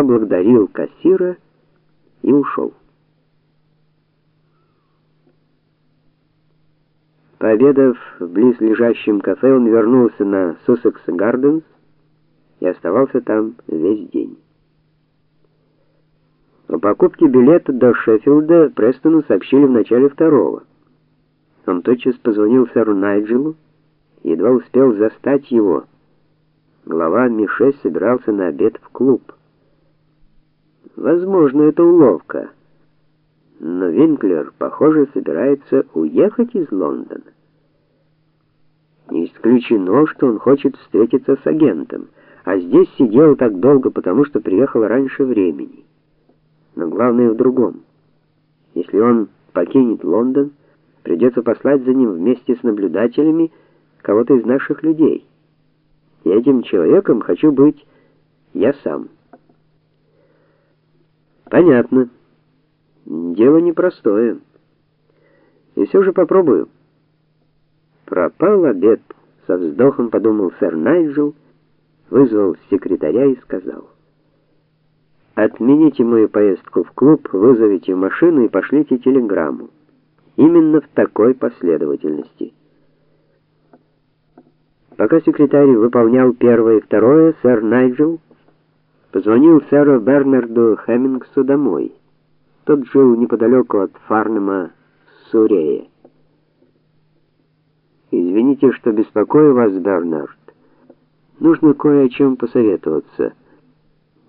поблагодарил кассира и ушел. Пообедав в близлежащем кафе, он вернулся на Sussex Gardens и оставался там весь день. О покупке билета до Шеффилда Престону сообщили в начале второго. Он тотчас позвонил сэру Найджелу едва успел застать его. Глава Ми-6 собирался на обед в клуб. Возможно, это уловка. Но Винклер, похоже, собирается уехать из Лондона. Не исключено, что он хочет встретиться с агентом, а здесь сидел так долго, потому что приехал раньше времени. Но главное в другом. Если он покинет Лондон, придется послать за ним вместе с наблюдателями кого-то из наших людей. И этим человеком хочу быть я сам. Понятно. Дело непростое. И все же попробую. Пропал обед, со вздохом подумал сэр Найджел, вызвал секретаря и сказал: Отмените мою поездку в клуб, вызовите машину и пошлите телеграмму. Именно в такой последовательности. Пока секретарь выполнял первое и второе, сэр Найджел позвонил сэру Бернарду Хеммингсу домой. Тот жил неподалеку от Фарнема, Сурея. Извините, что беспокою вас, Бернард. Нужно кое о чем посоветоваться.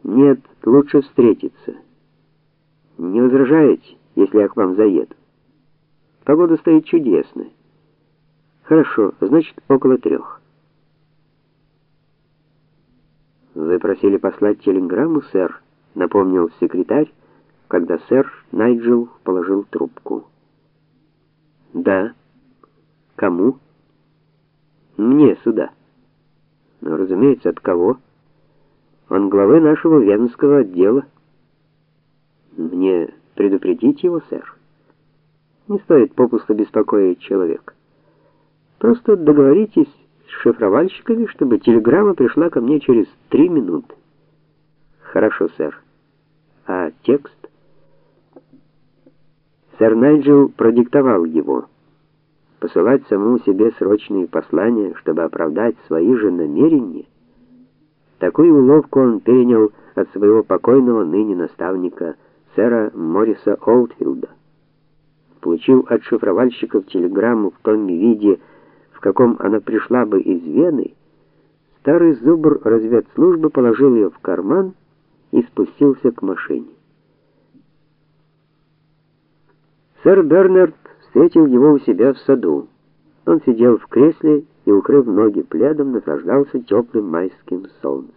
Нет, лучше встретиться. Не возражаете, если я к вам заеду? Погода стоит чудесная. Хорошо, значит, около трех. Вы просили послать телеграмму, сэр, напомнил секретарь, когда сэр Найджел положил трубку. Да. Кому? Мне сюда. Ну, разумеется, от кого? Он главы нашего венского отдела. Мне предупредить его, сэр. Не стоит попусту беспокоить человека. Просто договоритесь шифровальщиками, чтобы телеграмма пришла ко мне через три минуты. Хорошо, сэр. А текст? Сэр Найджел продиктовал его. Посылать самому себе срочные послания, чтобы оправдать свои же намерения. Такую уловку он перенял от своего покойного ныне наставника сэра Морриса Олдфилда. Получил от шифровальщиков телеграмму в том виде, каком она пришла бы из Вены, старый зубр разведслужбы положил ее в карман и спустился к машине. Сэр Бернард встретил его у себя в саду. Он сидел в кресле и, укрыв ноги пледом, наслаждался теплым майским солнцем.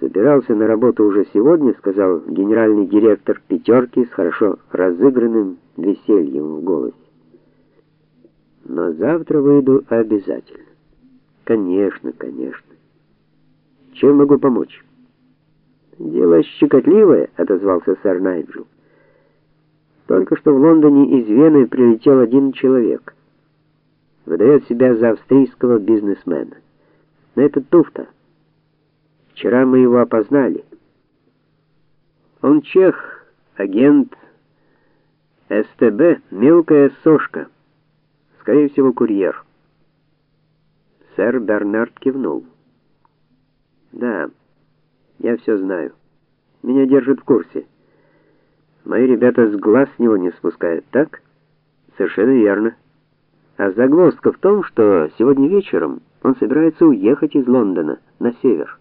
Собирался на работу уже сегодня, сказал генеральный директор Пятерки с хорошо разыгранным весельем в голосе. Завтра выйду обязательно. Конечно, конечно. Чем могу помочь? Дело щекотливое, отозвался сэр Найджел. Только что в Лондоне из Вены прилетел один человек. Выдает себя за австрийского бизнесмена. Но это туфта. Вчера мы его опознали. Он чех, агент СТБ, мелкая сошка. Скорее всего, курьер. Сэр Бернард кивнул. Да, я все знаю. Меня держат в курсе. Мои ребята с глаз с него не спускают, так? Совершенно верно. А загвоздка в том, что сегодня вечером он собирается уехать из Лондона на север.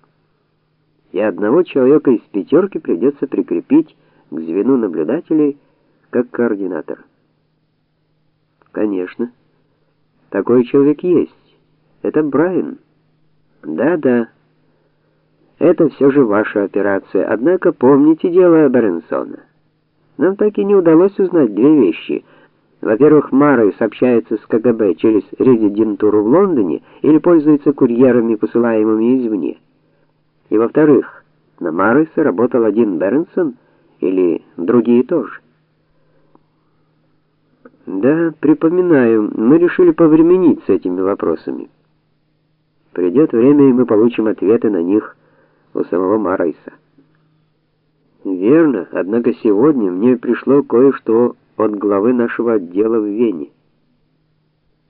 И одного человека из пятерки придется прикрепить к звену наблюдателей как координатор. Конечно. Такой человек есть. Это Брайан. Да-да. Это все же ваша операция. Однако помните дело Баренсона. Нам так и не удалось узнать две вещи. Во-первых, Марой сообщается с КГБ через резидентуру в Лондоне или пользуется курьерами, посылаемыми извне. И во-вторых, на Марыса работал один Бернсон или другие тоже. Да, припоминаю, мы решили повременить с этими вопросами. Придет время, и мы получим ответы на них у самого Марайса. Верно, однако сегодня мне пришло кое-что от главы нашего отдела в Вене.